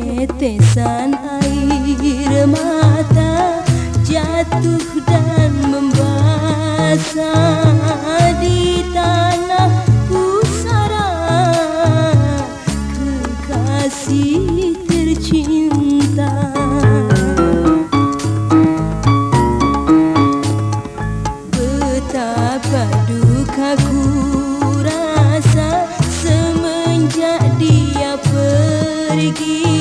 tetesan air mata jatuh dan membasah di tanah pusara. Kekasih tercinta. Betapa duka ku rasa semenjak dia pergi.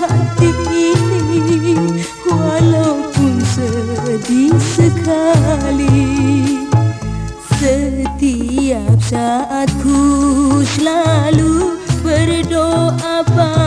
hati ini Walaupun sedih sekali. Setiap saat ku selalu berdoa padamu